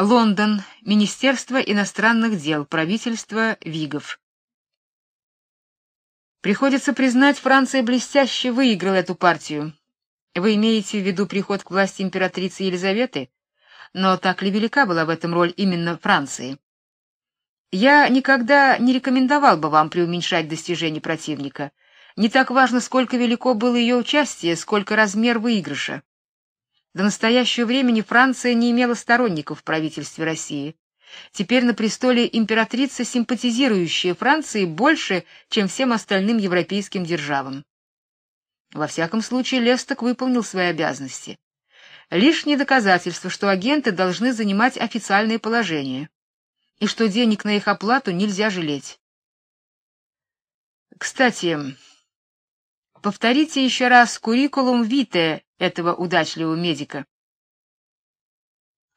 Лондон. Министерство иностранных дел. Правительство Вигов. Приходится признать, Франция блестяще выиграла эту партию. Вы имеете в виду приход к власти императрицы Елизаветы? Но так ли велика была в этом роль именно Франции? Я никогда не рекомендовал бы вам преуменьшать достижения противника. Не так важно, сколько велико было ее участие, сколько размер выигрыша. До настоящего времени Франция не имела сторонников в правительстве России. Теперь на престоле императрица, симпатизирующая Франции больше, чем всем остальным европейским державам. Во всяком случае, Лесток выполнил свои обязанности. Лишнее доказательство, что агенты должны занимать официальное положение и что денег на их оплату нельзя жалеть. Кстати, повторите еще раз куррикулум витэ этого удачливого медика.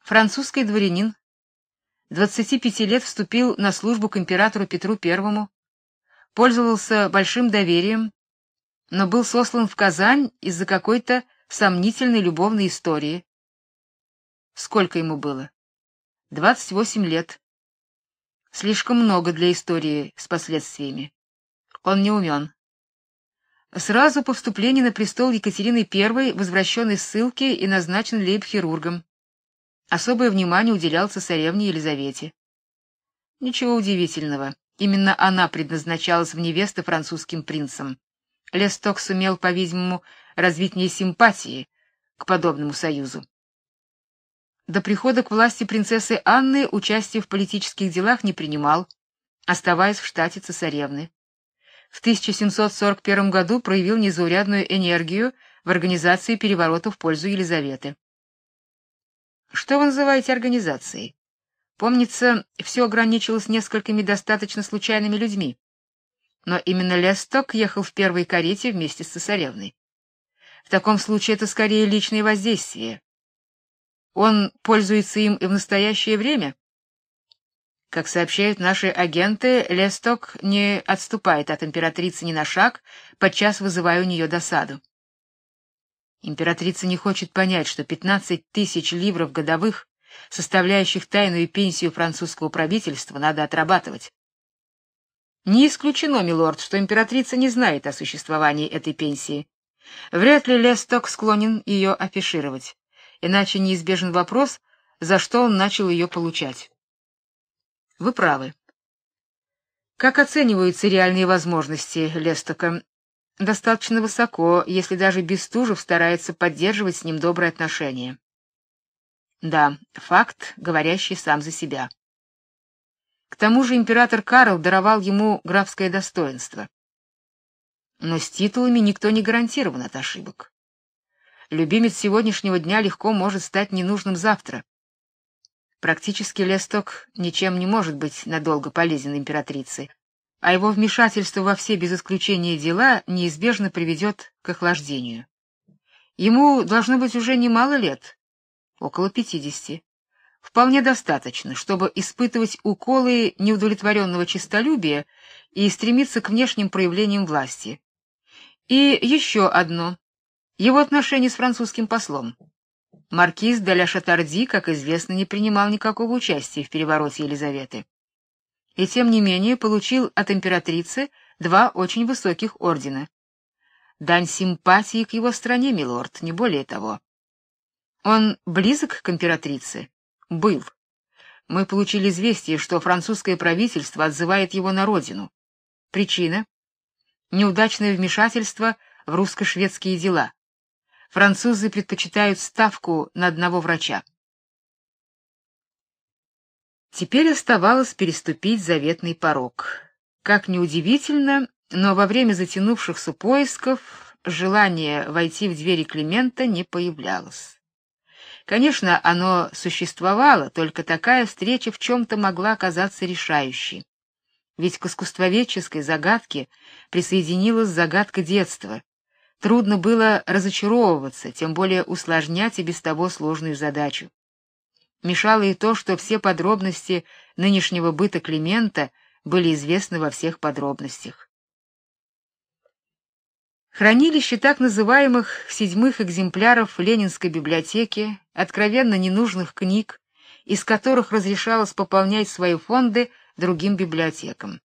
Французский дворянин 25 лет вступил на службу к императору Петру I, пользовался большим доверием, но был сослан в Казань из-за какой-то сомнительной любовной истории. Сколько ему было? 28 лет. Слишком много для истории с последствиями. Он не умен. Сразу по вступлении на престол Екатерины I возвращен из ссылки и назначен лейб-хирургом. Особое внимание уделял цесаревне Елизавете. Ничего удивительного, именно она предназначалась в невесты французским принцам. Лесток сумел, по-видимому, развить не симпатии к подобному союзу. До прихода к власти принцессы Анны участие в политических делах не принимал, оставаясь в штате цесаревны в 1741 году проявил незаурядную энергию в организации переворота в пользу Елизаветы. Что вы называете организацией? Помнится, все ограничилось несколькими достаточно случайными людьми. Но именно Лесток ехал в первой карете вместе с цесаревной. В таком случае это скорее личное воздействие. Он пользуется им и в настоящее время. Как сообщают наши агенты, Лесток не отступает от императрицы ни на шаг, подчас вызывая у нее досаду. Императрица не хочет понять, что 15 тысяч ливров годовых, составляющих тайную пенсию французского правительства, надо отрабатывать. Не исключено, милорд, что императрица не знает о существовании этой пенсии. Вряд ли Лесток склонен ее афишировать, иначе неизбежен вопрос, за что он начал ее получать. Вы правы. Как оцениваются реальные возможности Лестока? Достаточно высоко, если даже Бестужев старается поддерживать с ним добрые отношения. Да, факт, говорящий сам за себя. К тому же император Карл даровал ему графское достоинство. Но с титулами никто не гарантирован от ошибок. Любимец сегодняшнего дня легко может стать ненужным завтра. Практически Лесток ничем не может быть надолго полезен императрице, а его вмешательство во все без исключения дела неизбежно приведет к охлаждению. Ему должно быть уже немало лет, около пятидесяти. Вполне достаточно, чтобы испытывать уколы неудовлетворенного честолюбия и стремиться к внешним проявлениям власти. И еще одно его отношение с французским послом. Маркиз де ля Шатарди, как известно, не принимал никакого участия в перевороте Елизаветы. И тем не менее получил от императрицы два очень высоких ордена. Дань симпатии к его стране, милорд, не более того. Он близок к императрице? Был. Мы получили известие, что французское правительство отзывает его на родину. Причина неудачное вмешательство в русско-шведские дела. Французы предпочитают ставку на одного врача. Теперь оставалось переступить заветный порог. Как ни удивительно, но во время затянувшихся поисков желание войти в двери Климента не появлялось. Конечно, оно существовало, только такая встреча в чем то могла оказаться решающей. Ведь к искусствоведческой загадке присоединилась загадка детства, Трудно было разочаровываться, тем более усложнять и без того сложную задачу. Мешало и то, что все подробности нынешнего быта Климента были известны во всех подробностях. Хранилище так называемых седьмых экземпляров Ленинской библиотеки, откровенно ненужных книг из которых разрешалось пополнять свои фонды другим библиотекам.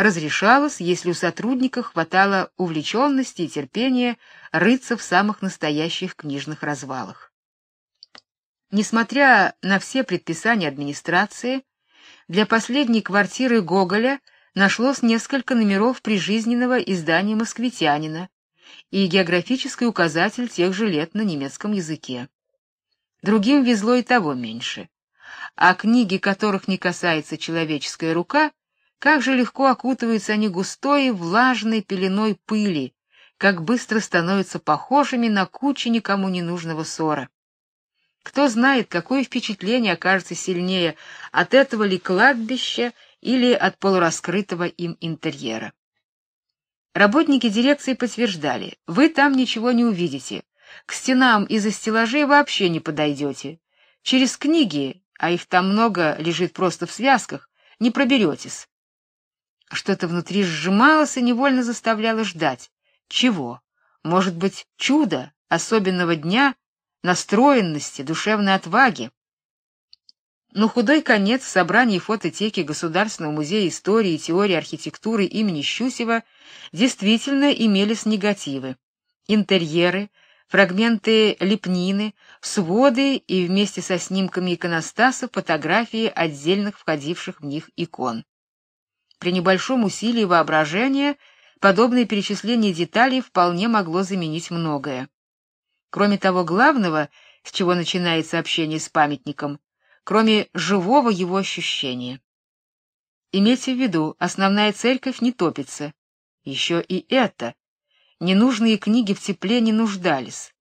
Разрешалось, если у сотрудников хватало увлеченности и терпения рыться в самых настоящих книжных развалах. Несмотря на все предписания администрации, для последней квартиры Гоголя нашлось несколько номеров прижизненного издания Москвитянина и географический указатель тех же лет на немецком языке. Другим везло и того меньше. А книги, которых не касается человеческая рука, как же легко окутываются они густой влажной пеленой пыли, как быстро становятся похожими на кучи никому не нужного ссора. Кто знает, какое впечатление окажется сильнее от этого ли кладбища или от полураскрытого им интерьера. Работники дирекции подтверждали: вы там ничего не увидите. К стенам из-за стеллажей вообще не подойдете. Через книги, а их там много лежит просто в связках, не проберетесь. Что-то внутри сжималось и невольно заставляло ждать. Чего? Может быть, чудо особенного дня, настроенности, душевной отваги? Но худой конец в собрании фототеки Государственного музея истории и теории архитектуры имени Щусева действительно имелись негативы. Интерьеры, фрагменты лепнины, своды и вместе со снимками иконостасов фотографии отдельных входивших в них икон. При небольшом усилии воображения подобное перечисление деталей вполне могло заменить многое. Кроме того главного, с чего начинается общение с памятником, кроме живого его ощущения. Имейте в виду, основная церковь не топится. Еще и это. Ненужные книги в тепле не нуждались.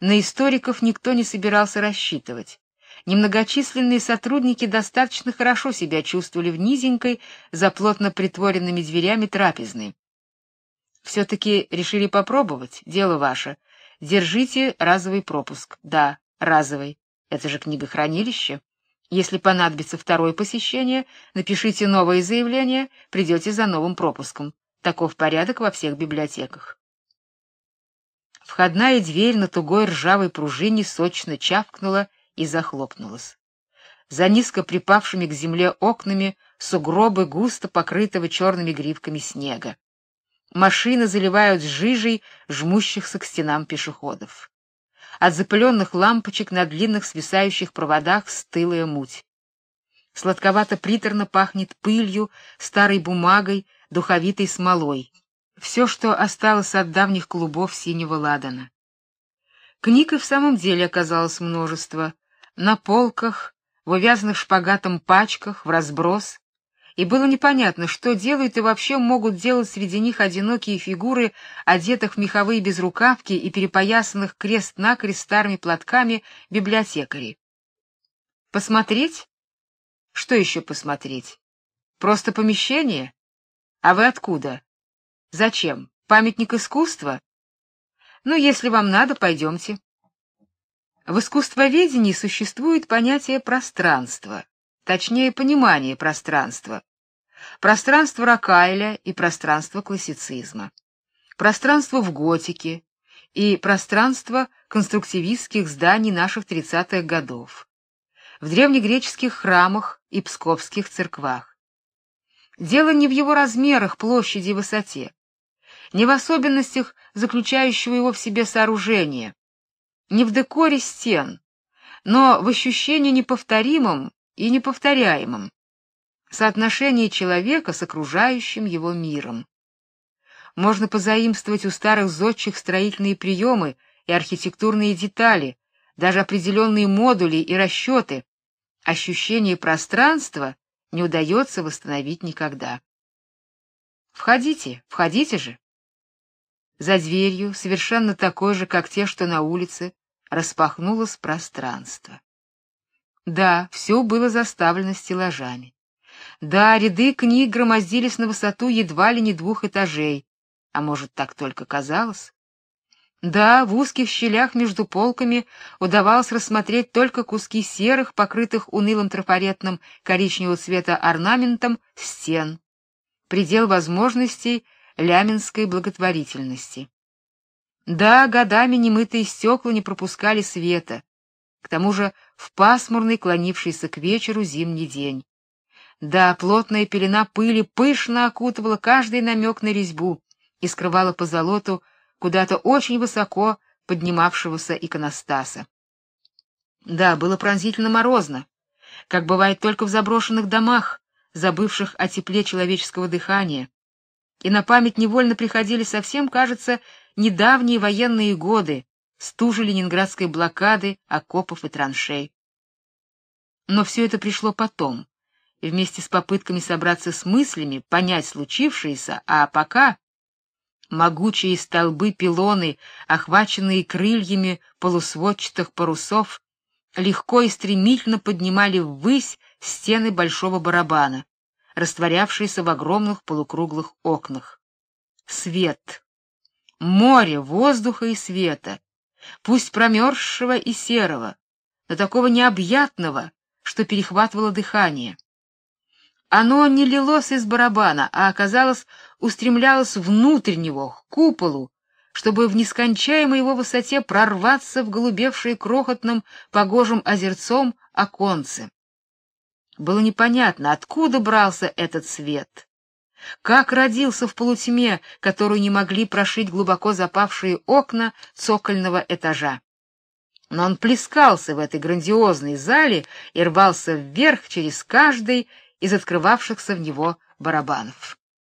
На историков никто не собирался рассчитывать. Немногочисленные сотрудники достаточно хорошо себя чувствовали в низенькой, за плотно притворенными дверями трапезной. все таки решили попробовать, дело ваше. Держите разовый пропуск. Да, разовый. Это же книгохранилище. Если понадобится второе посещение, напишите новое заявление, придете за новым пропуском. Таков порядок во всех библиотеках. Входная дверь на тугой ржавой пружине сочно чавкнула и захлопнулась. За низко припавшими к земле окнами сугробы густо покрытого черными гривками снега. Машины заливают жижей жмущихся к стенам пешеходов. От запыленных лампочек на длинных свисающих проводах стылая муть. Сладковато-приторно пахнет пылью, старой бумагой, духовитой смолой. Все, что осталось от давних клубов синего ладана. Книг и в самом деле оказалось множество. На полках, в увязанных шпагатом пачках, в разброс, и было непонятно, что делают и вообще могут делать среди них одинокие фигуры, одетых в меховые безрукавки и перепоясанных крест-накрест старыми платками библиотекари. Посмотреть? Что еще посмотреть? Просто помещение? А вы откуда? Зачем? Памятник искусства? Ну, если вам надо, пойдемте. В искусствоведении существует понятие пространства точнее понимание пространства. Пространство Ракайля и пространство классицизма. Пространство в готике и пространство конструктивистских зданий наших 30-х годов. В древнегреческих храмах и псковских церквах. Дело не в его размерах, площади и высоте, не в особенностях заключающего его в себе сооружения, не в декоре стен, но в ощущении неповторимом и неповторяемым соотношении человека с окружающим его миром. Можно позаимствовать у старых зодчих строительные приемы и архитектурные детали, даже определенные модули и расчеты. Ощущение пространства не удается восстановить никогда. Входите, входите же. За дверью, совершенно такой же, как те, что на улице, распахнулось пространство. Да, все было заставлено стеллажами. Да, ряды книг громоздились на высоту едва ли не двух этажей, а может, так только казалось. Да, в узких щелях между полками удавалось рассмотреть только куски серых, покрытых унылым трафаретным коричневого цвета орнаментом стен. Предел возможностей ляминской благотворительности. Да, годами немытые стекла не пропускали света, К тому же в пасмурный, клонившийся к вечеру зимний день. Да, плотная пелена пыли пышно окутывала каждый намек на резьбу и скрывала по золоту куда-то очень высоко поднимавшегося иконостаса. Да, было пронзительно морозно, как бывает только в заброшенных домах, забывших о тепле человеческого дыхания. И на память невольно приходили совсем, кажется, недавние военные годы, стужи ленинградской блокады, окопов и траншей. Но все это пришло потом вместе с попытками собраться с мыслями, понять случившееся, а пока могучие столбы пилоны, охваченные крыльями полусводчатых парусов, легко и стремительно поднимали ввысь стены большого барабана, растворявшиеся в огромных полукруглых окнах. Свет. Море воздуха и света, пусть промерзшего и серого, но такого необъятного, что перехватывало дыхание. Оно не лилось из барабана, а оказалось устремлялось внутрь него, к куполу, чтобы в нескончаемой его высоте прорваться в голубевшее крохотным погожим озерцом оконце. Было непонятно, откуда брался этот свет. Как родился в полутьме, которую не могли прошить глубоко запавшие окна цокольного этажа. Но он плескался в этой грандиозной зале и рвался вверх через каждый из открывавшихся в него барабанов.